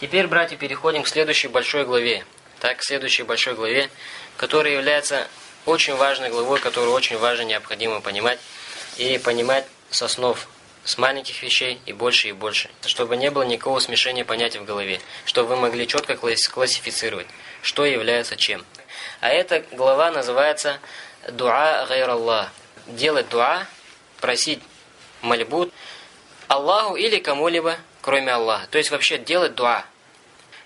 Теперь, братья, переходим к следующей большой главе. Так, к следующей большой главе, которая является очень важной главой, которую очень важно необходимо понимать. И понимать с основ, с маленьких вещей и больше и больше. Чтобы не было никакого смешения понятий в голове. Чтобы вы могли четко классифицировать, что является чем. А эта глава называется «Дуа гайр Аллах». Делать дуа, просить мольбу Аллаху или кому-либо, кроме Аллаха. То есть вообще делать дуа.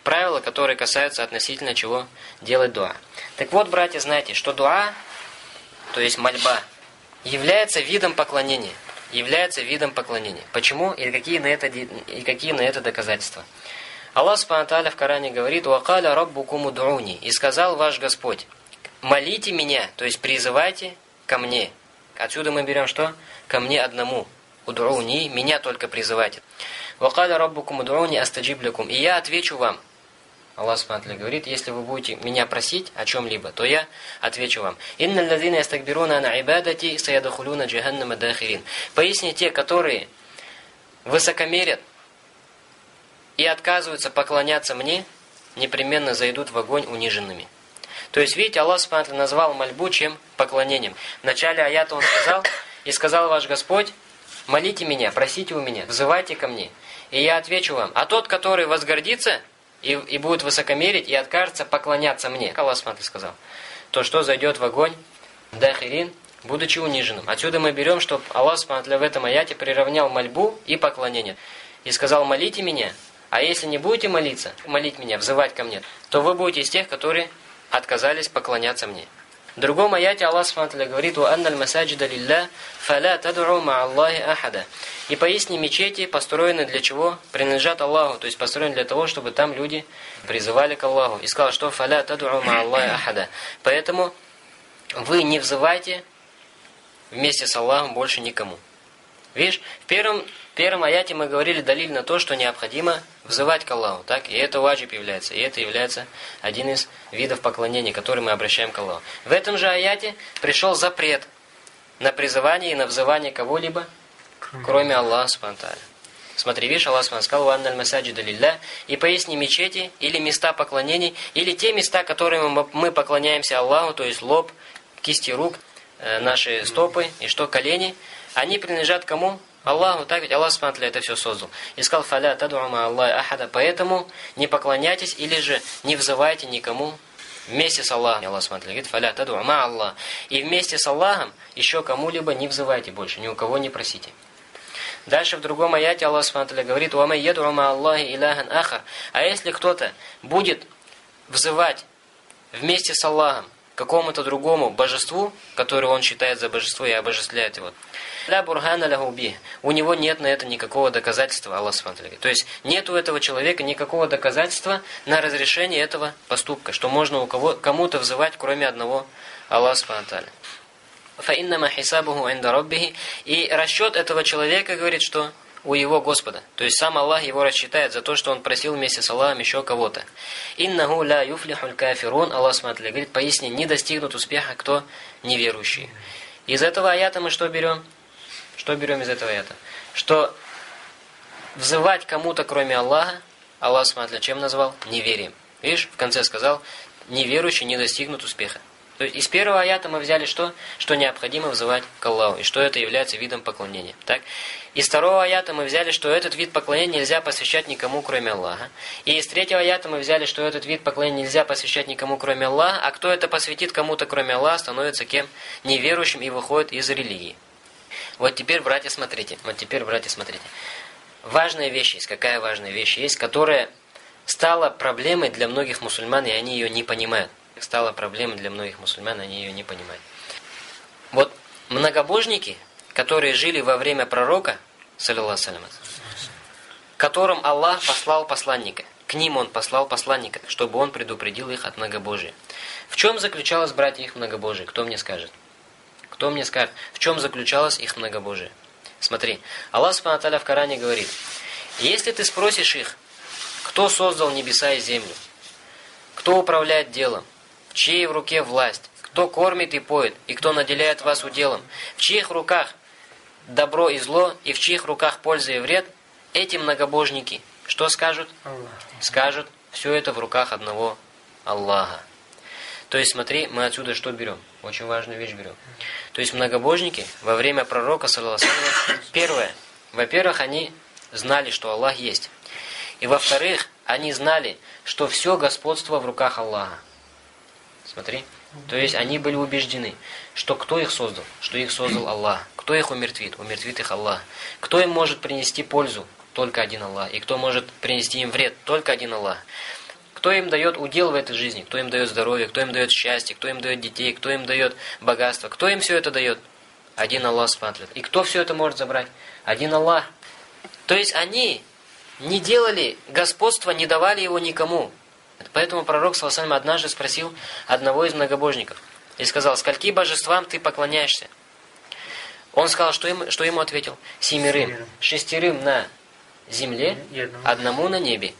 Правила, которые касаются относительно чего делать дуа. Так вот, братья, знаете, что дуа, то есть мольба, является видом поклонения. Является видом поклонения. Почему и какие на это, и какие на это доказательства? Аллах Субхану в Коране говорит «Вакаля раббукум удруни» и сказал ваш Господь «Молите меня», то есть призывайте ко мне. Отсюда мы берем что? Ко мне одному. Удруни, меня только призывайте. «Вакаля раббукум удруни астаджиблякум» и я отвечу вам. Аллах Субхану говорит, если вы будете меня просить о чем-либо, то я отвечу вам. «Инна лазина ястакбируна на ибадати саядахулюна джаханнама дахирин». Поясни те, которые высокомерят и отказываются поклоняться мне, непременно зайдут в огонь униженными. То есть, видите, Аллах Субхану назвал мольбу чем? Поклонением. В начале аята он сказал, «И сказал ваш Господь, молите меня, просите у меня, взывайте ко мне, и я отвечу вам. А тот, который возгордится и, и будет высокомерить, и откажется поклоняться мне», Аллах Субхану сказал, «то что зайдет в огонь, дахирин, будучи униженным». Отсюда мы берем, что Аллах Субхану в этом аяте приравнял мольбу и поклонение. И сказал, молите меня, а если не будете молиться, молить меня, взывать ко мне, то вы будете из тех, которые отказались поклоняться мне. В другом аяте Аллах Субтитры говорит «Ва анналь масаджида лилля, фаля тад'у Аллахи ахада». И поясни мечети построены для чего? Принадлежат Аллаху, то есть построены для того, чтобы там люди призывали к Аллаху. И сказал, что «фаля тад'у Аллахи ахада». Поэтому вы не взывайте вместе с Аллахом больше никому. Видишь, в первом в первом аяте мы говорили далиль на то, что необходимо взывать к Аллаху, так? И это ваджиб является, и это является один из видов поклонения, который мы обращаем к Аллаху. В этом же аяте пришел запрет на призывание и на взывание кого-либо, кроме Аллаха Субтитры. Смотри, видишь, Аллах Субтитры сказал «Ванналь масаджида лилля» и поясни мечети или места поклонений, или те места, которыми мы поклоняемся Аллаху, то есть лоб, кисти рук, э, наши стопы и что, колени, они принадлежат кому? Аллаху, так ведь Аллах Субтитры это все создал. И сказал, фаля тадуама Аллах ахада, поэтому не поклоняйтесь или же не взывайте никому вместе с Аллахом. Аллах Субтитры говорит, фаля тадуама Аллах. И вместе с Аллахом еще кому-либо не взывайте больше, ни у кого не просите. Дальше в другом аяте Аллах Субтитры говорит, «Уама едуама Аллахи иляхан ахар». А если кто-то будет взывать вместе с Аллахом какому-то другому божеству, которое он считает за божество и обожествляет его, Ля бурхана лягуби. У него нет на это никакого доказательства, Аллах смотрит. То есть нет у этого человека никакого доказательства на разрешение этого поступка, что можно у кого кому-то взывать, кроме одного Аллаха Субтитры. Фаиннама хисабуху инда роббихи. И расчет этого человека говорит, что у его Господа. То есть сам Аллах его рассчитает за то, что он просил вместе с Аллахом еще кого-то. Иннаху ля юфлихуль кафирун. Аллах смотрит, говорит, поясни, не достигнут успеха кто неверующий. Из этого аята мы что берем? Что берем из этого это? Что взывать кому-то, кроме Аллаха, Аллах, смотря, чем назвал? Неверием. Видишь, в конце сказал, неверующий не достигнут успеха. То есть из первого аята мы взяли что? Что необходимо взывать к Аллаху, и что это является видом поклонения. Так? Из второго аята мы взяли, что этот вид поклонения нельзя посвящать никому, кроме Аллаха. И из третьего аята мы взяли, что этот вид поклонения нельзя посвящать никому, кроме Аллаха, а кто это посвятит кому-то, кроме Аллаха, становится кем? Неверующим и выходит из религии. Вот теперь, братья, смотрите. Вот теперь, братья, смотрите. Важная вещь есть. Какая важная вещь есть, которая стала проблемой для многих мусульман, и они ее не понимают. Стала проблемой для многих мусульман, они ее не понимают. Вот многобожники, которые жили во время пророка, саллиллаху которым Аллах послал посланника. К ним Он послал посланника, чтобы Он предупредил их от многобожия. В чем заключалось, братья, их многобожие? Кто мне скажет? Кто мне скажет, в чем заключалось их многобожие? Смотри, Аллах Субхану в Коране говорит, если ты спросишь их, кто создал небеса и землю, кто управляет делом, в чьей в руке власть, кто кормит и поет, и кто наделяет вас уделом, в чьих руках добро и зло, и в чьих руках польза и вред, эти многобожники, Что скажут? Скажут, все это в руках одного Аллаха. То есть, смотри, мы отсюда что берем? Очень важную вещь берем. То есть, многобожники во время пророка, первое, во-первых, они знали, что Аллах есть. И во-вторых, они знали, что все господство в руках Аллаха. Смотри. То есть они были убеждены, что кто их создал? Что их создал Аллах. Кто их умертвит? Умертвит их Аллах. Кто им может принести пользу? Только один Аллах. И кто может принести им вред? Только один Аллах. Кто им дает удел в этой жизни? Кто им дает здоровье? Кто им дает счастье? Кто им дает детей? Кто им дает богатство? Кто им все это дает? Один Аллах смотрит. И кто все это может забрать? Один Аллах. То есть они не делали господство, не давали его никому. Поэтому пророк Саласалям однажды спросил одного из многобожников и сказал, скольки божествам ты поклоняешься? Он сказал, что, им, что ему ответил? Семерым. Шестерым на земле, одному на небе.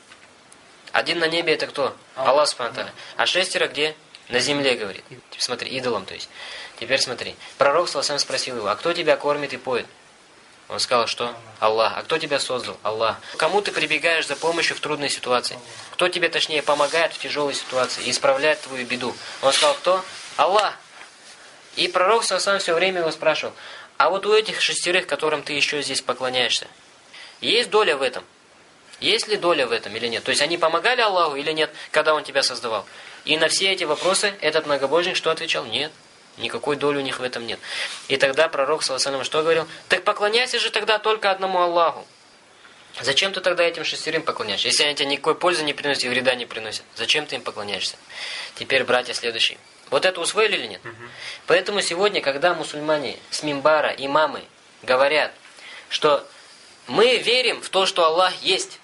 Один на небе это кто? Аллах Субхану А шестеро где? На земле, говорит. Смотри, идолом, то есть. Теперь смотри. Пророк Саласалям спросил его, а кто тебя кормит и поет? Он сказал, что? Аллах. А кто тебя создал? Аллах. Кому ты прибегаешь за помощью в трудной ситуации? Кто тебе, точнее, помогает в тяжелой ситуации и исправляет твою беду? Он сказал, кто? Аллах. И пророк сам все время его спрашивал, а вот у этих шестерых, которым ты еще здесь поклоняешься, есть доля в этом? Есть ли доля в этом или нет? То есть они помогали Аллаху или нет, когда Он тебя создавал? И на все эти вопросы этот многобожник что отвечал? Нет. Никакой доли у них в этом нет. И тогда пророк, саллаху что говорил? Так поклоняйся же тогда только одному Аллаху. Зачем ты тогда этим шестерым поклоняешься? Если они тебе никакой пользы не приносят и вреда не приносят, зачем ты им поклоняешься? Теперь, братья, следующий. Вот это усвоили или нет? Угу. Поэтому сегодня, когда мусульмане с мимбара, имамы говорят, что мы верим в то, что Аллах есть,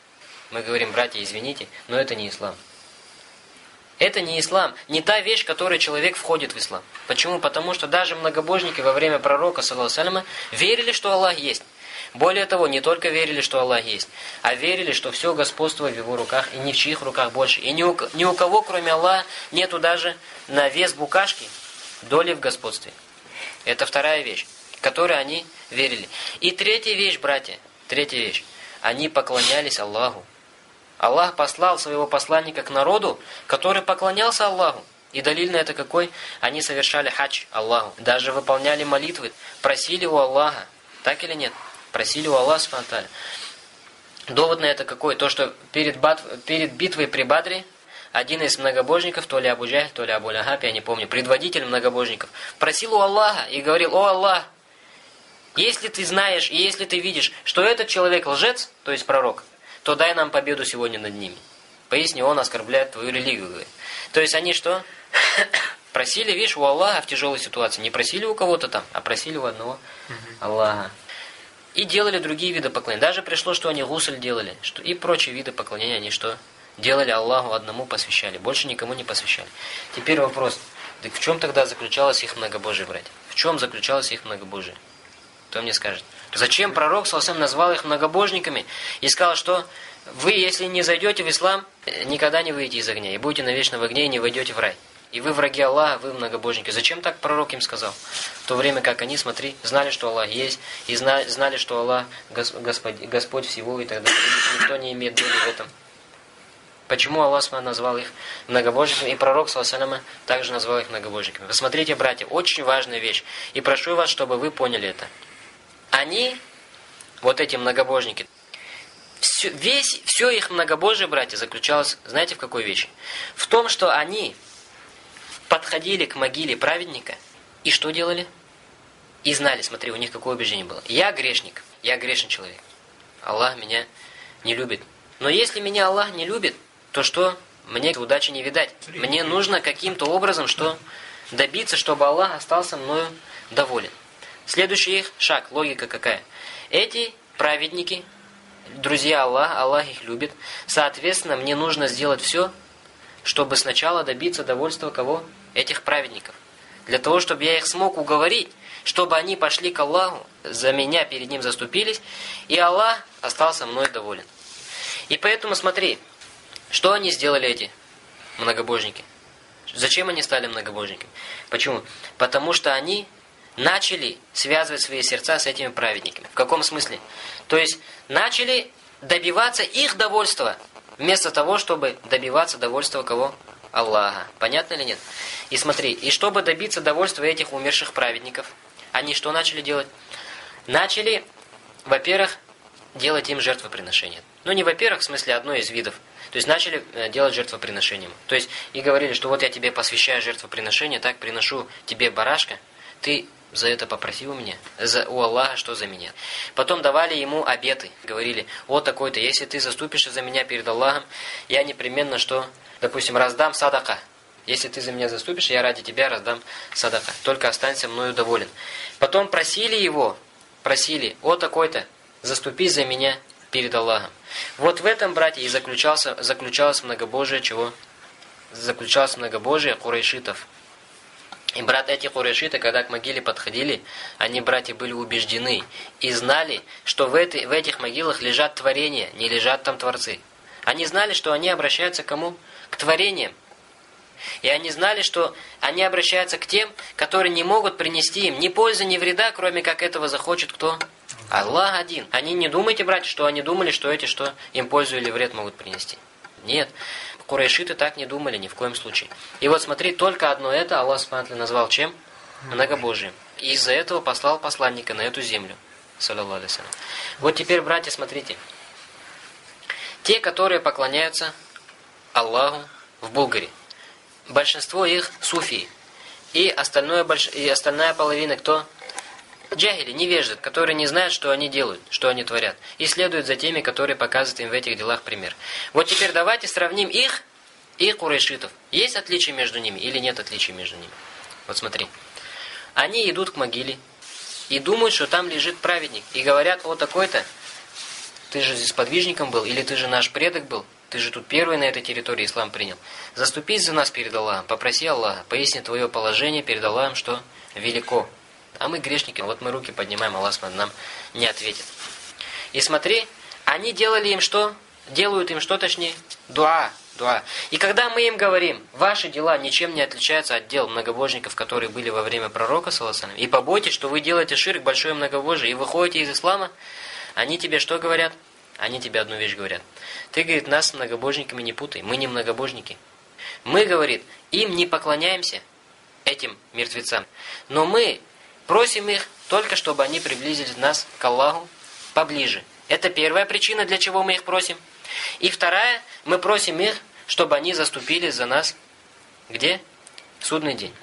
мы говорим, братья, извините, но это не ислам. Это не ислам, не та вещь, которой человек входит в ислам. Почему? Потому что даже многобожники во время пророка, саллаху верили, что Аллах есть. Более того, не только верили, что Аллах есть, а верили, что все господство в его руках, и ни в чьих руках больше. И ни у, ни у кого, кроме Аллаха, нету даже на вес букашки доли в господстве. Это вторая вещь, которой они верили. И третья вещь, братья, третья вещь. Они поклонялись Аллаху. Аллах послал своего посланника к народу, который поклонялся Аллаху. И далиль на это какой? Они совершали хадж Аллаху. Даже выполняли молитвы, просили у Аллаха. Так или нет? Просили у Аллаха спонтанно. Довод на это какой? То, что перед, бат... перед битвой при Бадре один из многобожников, то ли Абу Джахль, то ли Абу Лахаб, я не помню, предводитель многобожников, просил у Аллаха и говорил, «О Аллах, если ты знаешь и если ты видишь, что этот человек лжец, то есть пророк, то дай нам победу сегодня над ними. Поясни, он оскорбляет твою религию, говорит. То есть они что? Просили, видишь, у Аллаха в тяжелой ситуации. Не просили у кого-то там, а просили у одного Аллаха. И делали другие виды поклонения. Даже пришло, что они гусль делали. что И прочие виды поклонения они что? Делали Аллаху одному посвящали. Больше никому не посвящали. Теперь вопрос. Так в чем тогда заключалось их многобожие, братья? В чем заключалось их многобожие? Кто мне скажет? Зачем пророк Салсам назвал их многобожниками и сказал, что вы, если не зайдете в ислам, никогда не выйдете из огня, и будете навечно в огне, и не войдете в рай. И вы враги Аллаха, вы многобожники. Зачем так пророк им сказал? В то время как они, смотри, знали, что Аллах есть, и знали, что Аллах Господь, Господь всего и. И никто не имеет доли в этом. Почему Аллах назвал их многобожниками, и пророк, саллаху также назвал их многобожниками. Посмотрите, братья, очень важная вещь. И прошу вас, чтобы вы поняли это. Они, вот эти многобожники, все, весь, все их многобожие, братья, заключалось, знаете, в какой вещи? В том, что они подходили к могиле праведника и что делали? И знали, смотри, у них какое убеждение было. Я грешник, я грешный человек. Аллах меня не любит. Но если меня Аллах не любит, то что? Мне удачи не видать. Мне нужно каким-то образом что добиться, чтобы Аллах остался мною доволен. Следующий их шаг, логика какая? Эти праведники, друзья Аллаха, Аллах их любит. Соответственно, мне нужно сделать все, чтобы сначала добиться довольства кого? Этих праведников. Для того, чтобы я их смог уговорить, чтобы они пошли к Аллаху, за меня перед Ним заступились, и Аллах остался мной доволен. И поэтому смотри, что они сделали эти многобожники? Зачем они стали многобожниками? Почему? Потому что они начали связывать свои сердца с этими праведниками. В каком смысле? То есть начали добиваться их довольства, вместо того, чтобы добиваться довольства кого? Аллаха. Понятно или нет? И смотри, и чтобы добиться довольства этих умерших праведников, они что начали делать? Начали, во-первых, делать им жертвоприношение. Ну, не во-первых, в смысле, одно из видов. То есть начали э, делать жертвоприношением. То есть и говорили, что вот я тебе посвящаю жертвоприношение, так приношу тебе барашка, ты за это попроси у меня, за, у Аллаха, что за меня. Потом давали ему обеты, говорили, вот такой-то, если ты заступишься за меня перед Аллахом, я непременно что, допустим, раздам садака. Если ты за меня заступишь, я ради тебя раздам садака. Только останься мною доволен. Потом просили его, просили, вот такой-то, заступись за меня перед Аллахом. Вот в этом, братья, и заключался, заключалось многобожие чего? Заключалось многобожие курайшитов. И брат эти курайшиты, когда к могиле подходили, они, братья, были убеждены и знали, что в, этой, в этих могилах лежат творения, не лежат там творцы. Они знали, что они обращаются к кому? К творениям. И они знали, что они обращаются к тем, которые не могут принести им ни пользы, ни вреда, кроме как этого захочет кто? Аллах один. Они не думайте, братья, что они думали, что эти, что им пользу или вред могут принести. Нет. Курайшиты так не думали ни в коем случае. И вот смотри, только одно это Аллах Субтитры назвал чем? Многобожием. И из-за этого послал посланника на эту землю. Вот теперь, братья, смотрите. Те, которые поклоняются Аллаху в Булгаре. Большинство их суфии. И, остальное, и остальная половина кто? Джахили, невежды, которые не знают, что они делают, что они творят, и следуют за теми, которые показывают им в этих делах пример. Вот теперь давайте сравним их и курайшитов. Есть отличия между ними или нет отличий между ними? Вот смотри. Они идут к могиле и думают, что там лежит праведник. И говорят, о, такой-то, ты же здесь подвижником был, или ты же наш предок был, ты же тут первый на этой территории ислам принял. Заступись за нас перед Аллахом, попроси Аллаха, поясни твое положение перед Аллахом, что велико. А мы грешники, вот мы руки поднимаем, Аллах нам не ответит. И смотри, они делали им что? Делают им что, точнее? Дуа. Дуа. И когда мы им говорим, ваши дела ничем не отличаются от дел многобожников, которые были во время пророка, саласалям, и побойтесь, что вы делаете ширк, большое многобожие, и выходите из ислама, они тебе что говорят? Они тебе одну вещь говорят. Ты, говорит, нас многобожниками не путай, мы не многобожники. Мы, говорит, им не поклоняемся, этим мертвецам. Но мы Просим их только, чтобы они приблизили нас к Аллаху поближе. Это первая причина, для чего мы их просим. И вторая, мы просим их, чтобы они заступили за нас где? В судный день.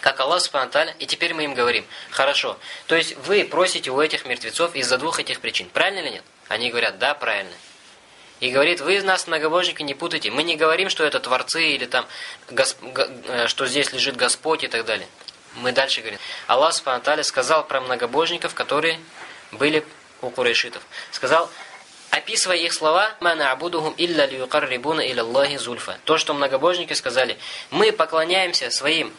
Как Аллах Субхану и теперь мы им говорим, хорошо, то есть вы просите у этих мертвецов из-за двух этих причин, правильно или нет? Они говорят, да, правильно. И говорит, вы нас многобожники не путайте. Мы не говорим, что это творцы или там, э, что здесь лежит Господь и так далее. Мы дальше говорим. Аллах Субхану сказал про многобожников, которые были у курайшитов. Сказал, описывая их слова, «Мана абудухум илля лиюкаррибуна иля Аллахи зульфа». То, что многобожники сказали, мы поклоняемся своим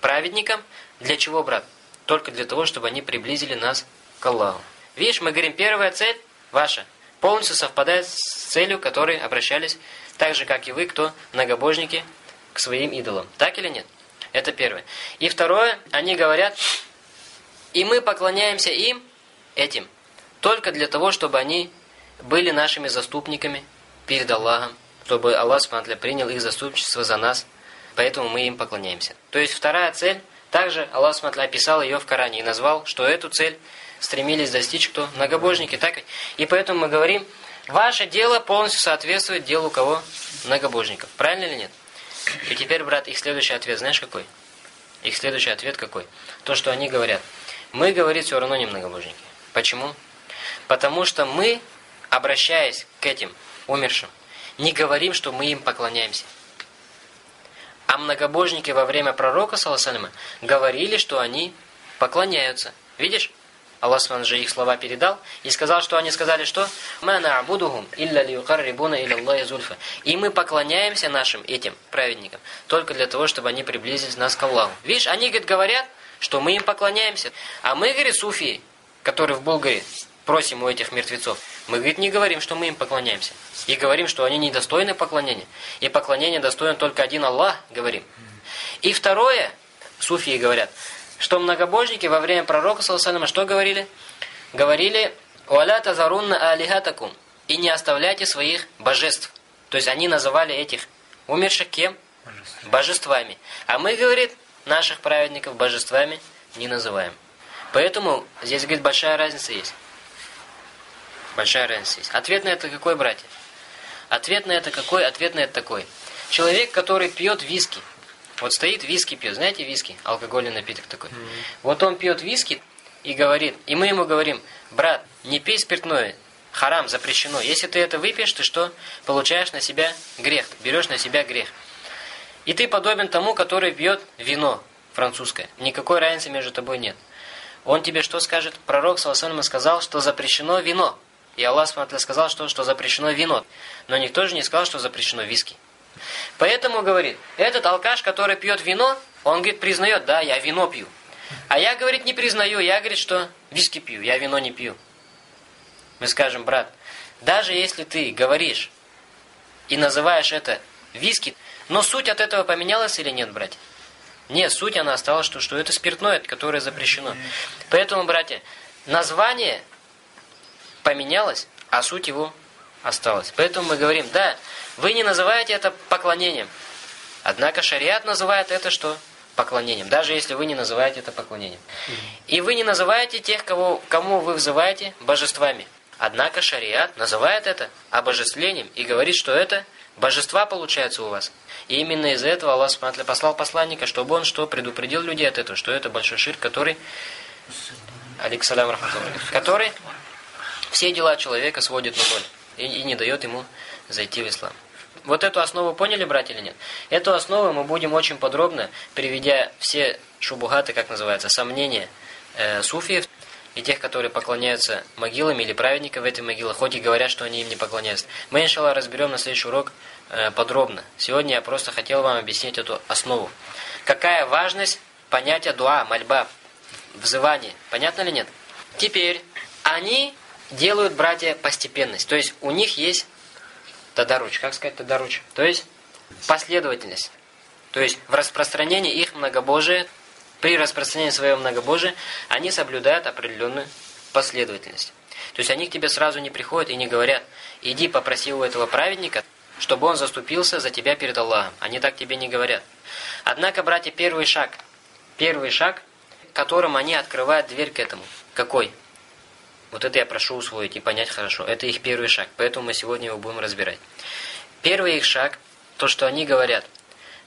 праведникам. Для чего, брат? Только для того, чтобы они приблизили нас к Аллаху. Видишь, мы говорим, первая цель ваша полностью совпадает с целью, которой обращались, так же, как и вы, кто многобожники, к своим идолам. Так или нет? Это первое. И второе, они говорят, и мы поклоняемся им, этим, только для того, чтобы они были нашими заступниками перед Аллахом, чтобы Аллах Субтитры принял их заступничество за нас, поэтому мы им поклоняемся. То есть вторая цель, также Аллах Субтитры описал ее в Коране и назвал, что эту цель стремились достичь кто? Многобожники. Так? И поэтому мы говорим, ваше дело полностью соответствует делу кого? Многобожников. Правильно или нет? И теперь, брат, их следующий ответ, знаешь какой? Их следующий ответ какой? То, что они говорят. Мы, говорит, все равно не многобожники. Почему? Потому что мы, обращаясь к этим умершим, не говорим, что мы им поклоняемся. А многобожники во время пророка, саллаху говорили, что они поклоняются. Видишь? Аллах Субхану же их слова передал и сказал, что они сказали, что «Ма на'будухум илля лиюкаррибуна иля Аллахи зульфа». И мы поклоняемся нашим этим праведникам только для того, чтобы они приблизились нас к Аллаху. Видишь, они, говорит, говорят, что мы им поклоняемся. А мы, говорит, суфии, которые в Болгаре, просим у этих мертвецов, мы, говорит, не говорим, что мы им поклоняемся. И говорим, что они недостойны поклонения. И поклонение достоин только один Аллах, говорим. И второе, суфии говорят – что многобожники во время пророка, саллаху что говорили? Говорили, «Валя тазарунна алихатакум». и не оставляйте своих божеств. То есть они называли этих умерших кем? Божествами. божествами. А мы, говорит, наших праведников божествами не называем. Поэтому здесь, говорит, большая разница есть. Большая разница есть. Ответ на это какой, братья? Ответ на это какой? Ответ на это такой. Человек, который пьет виски. Вот стоит виски пьет. Знаете виски? Алкогольный напиток такой. Mm -hmm. Вот он пьет виски и говорит, и мы ему говорим, брат, не пей спиртное, харам, запрещено. Если ты это выпьешь, ты что? Получаешь на себя грех, берешь на себя грех. И ты подобен тому, который пьет вино французское. Никакой разницы между тобой нет. Он тебе что скажет? Пророк Саласалам сказал, что запрещено вино. И Аллах сказал, что, что запрещено вино. Но никто же не сказал, что запрещено виски. Поэтому, говорит, этот алкаш, который пьет вино, он, говорит, признает, да, я вино пью. А я, говорит, не признаю, я, говорит, что виски пью, я вино не пью. Мы скажем, брат, даже если ты говоришь и называешь это виски, но суть от этого поменялась или нет, братья? Нет, суть она осталась, что, что это спиртное, которое запрещено. Поэтому, братья, название поменялось, а суть его осталась. Поэтому мы говорим, да, вы не называете это поклонением. Однако шариат называет это что? Поклонением. Даже если вы не называете это поклонением. И вы не называете тех, кого, кому вы взываете, божествами. Однако шариат называет это обожествлением и говорит, что это божества получается у вас. И именно из-за этого Аллах смотря, послал посланника, чтобы он что предупредил людей от этого, что это большой ширк, который алейксалям который все дела человека сводит на ноль и, и не дает ему зайти в ислам. Вот эту основу поняли, братья, или нет? Эту основу мы будем очень подробно, приведя все шубугаты, как называется, сомнения э, суфиев, и тех, которые поклоняются могилам или праведникам в этой могиле, хоть и говорят, что они им не поклоняются. Мы, иншаллах, разберем на следующий урок э, подробно. Сегодня я просто хотел вам объяснить эту основу. Какая важность понятия дуа, мольба, взывание. Понятно ли нет? Теперь они делают, братья, постепенность. То есть у них есть тадаруч. Как сказать тадаруч? То есть последовательность. То есть в распространении их многобожия при распространении своего многобожия они соблюдают определенную последовательность. То есть они к тебе сразу не приходят и не говорят, иди попроси у этого праведника, чтобы он заступился за тебя перед Аллахом. Они так тебе не говорят. Однако, братья, первый шаг, первый шаг, которым они открывают дверь к этому. Какой? Вот это я прошу усвоить и понять хорошо. Это их первый шаг, поэтому мы сегодня его будем разбирать. Первый их шаг, то, что они говорят –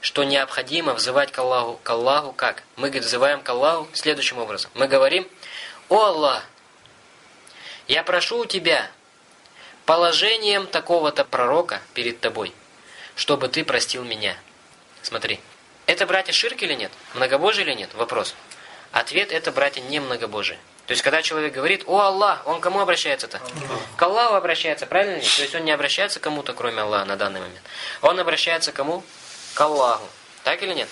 что необходимо взывать к Аллаху. К Аллаху как? Мы говорит, взываем к Аллаху следующим образом. Мы говорим, «О Аллах, я прошу у Тебя положением такого-то пророка перед Тобой, чтобы Ты простил меня». Смотри, это, братья, ширк или нет? Многобожие или нет? Вопрос. Ответ – это, братья, не многобожие. То есть, когда человек говорит, «О Аллах», он кому обращается-то? К Аллаху обращается, правильно? То есть, он не обращается к кому-то, кроме Аллаха на данный момент. Он обращается к кому? к Аллаху. Так или нет?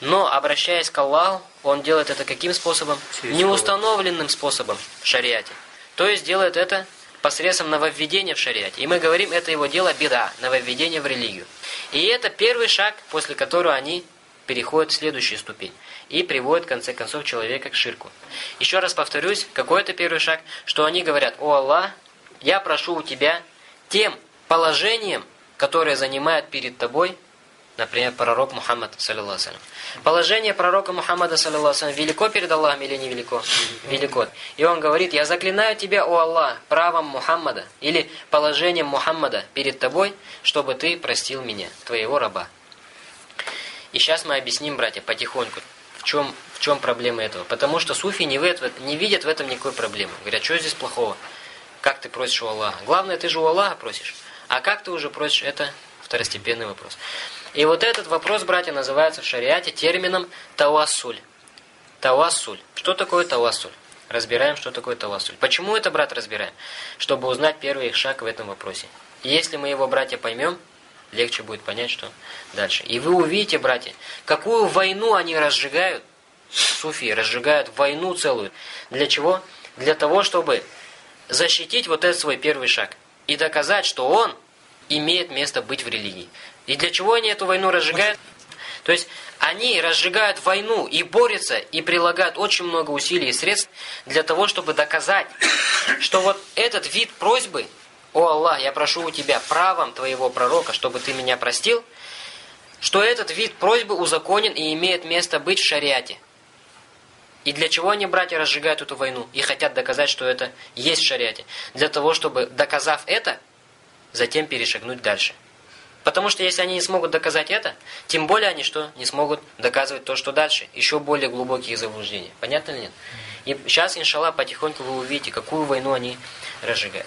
Но, обращаясь к Аллаху, он делает это каким способом? Неустановленным способом в шариате. То есть, делает это посредством нововведения в шариате. И мы говорим, это его дело беда, нововведение в религию. И это первый шаг, после которого они переходят в следующую ступень. И приводят, в конце концов, человека к ширку. Еще раз повторюсь, какой это первый шаг? Что они говорят, «О Аллах, я прошу у Тебя тем положением, которое занимает перед Тобой Например, пророк Мухаммад, саллиллаху Положение пророка Мухаммада, саллиллаху велико перед Аллахом или невелико? Велико. И он говорит, я заклинаю тебя, о Аллах, правом Мухаммада, или положением Мухаммада перед тобой, чтобы ты простил меня, твоего раба. И сейчас мы объясним, братья, потихоньку, в чем, в чем проблема этого. Потому что суфи не, в, не видят в этом никакой проблемы. Говорят, что здесь плохого? Как ты просишь у Аллаха? Главное, ты же у Аллаха просишь. А как ты уже просишь, это второстепенный вопрос. И вот этот вопрос, братья, называется в шариате термином тавассуль. Тавассуль. Что такое тавассуль? Разбираем, что такое тавассуль. Почему это, брат, разбираем? Чтобы узнать первый шаг в этом вопросе. И если мы его, братья, поймем, легче будет понять, что дальше. И вы увидите, братья, какую войну они разжигают, суфии разжигают войну целую. Для чего? Для того, чтобы защитить вот этот свой первый шаг. И доказать, что он имеет место быть в религии. И для чего они эту войну разжигают? То есть они разжигают войну и борются, и прилагают очень много усилий и средств для того, чтобы доказать, что вот этот вид просьбы, о Аллах, я прошу у тебя правом твоего пророка, чтобы ты меня простил, что этот вид просьбы узаконен и имеет место быть в шариате. И для чего они, братья, разжигают эту войну и хотят доказать, что это есть в шариате? Для того, чтобы, доказав это, затем перешагнуть дальше. Потому что если они не смогут доказать это, тем более они что? Не смогут доказывать то, что дальше. Еще более глубокие заблуждения. Понятно ли нет? И сейчас, иншаллах, потихоньку вы увидите, какую войну они разжигают.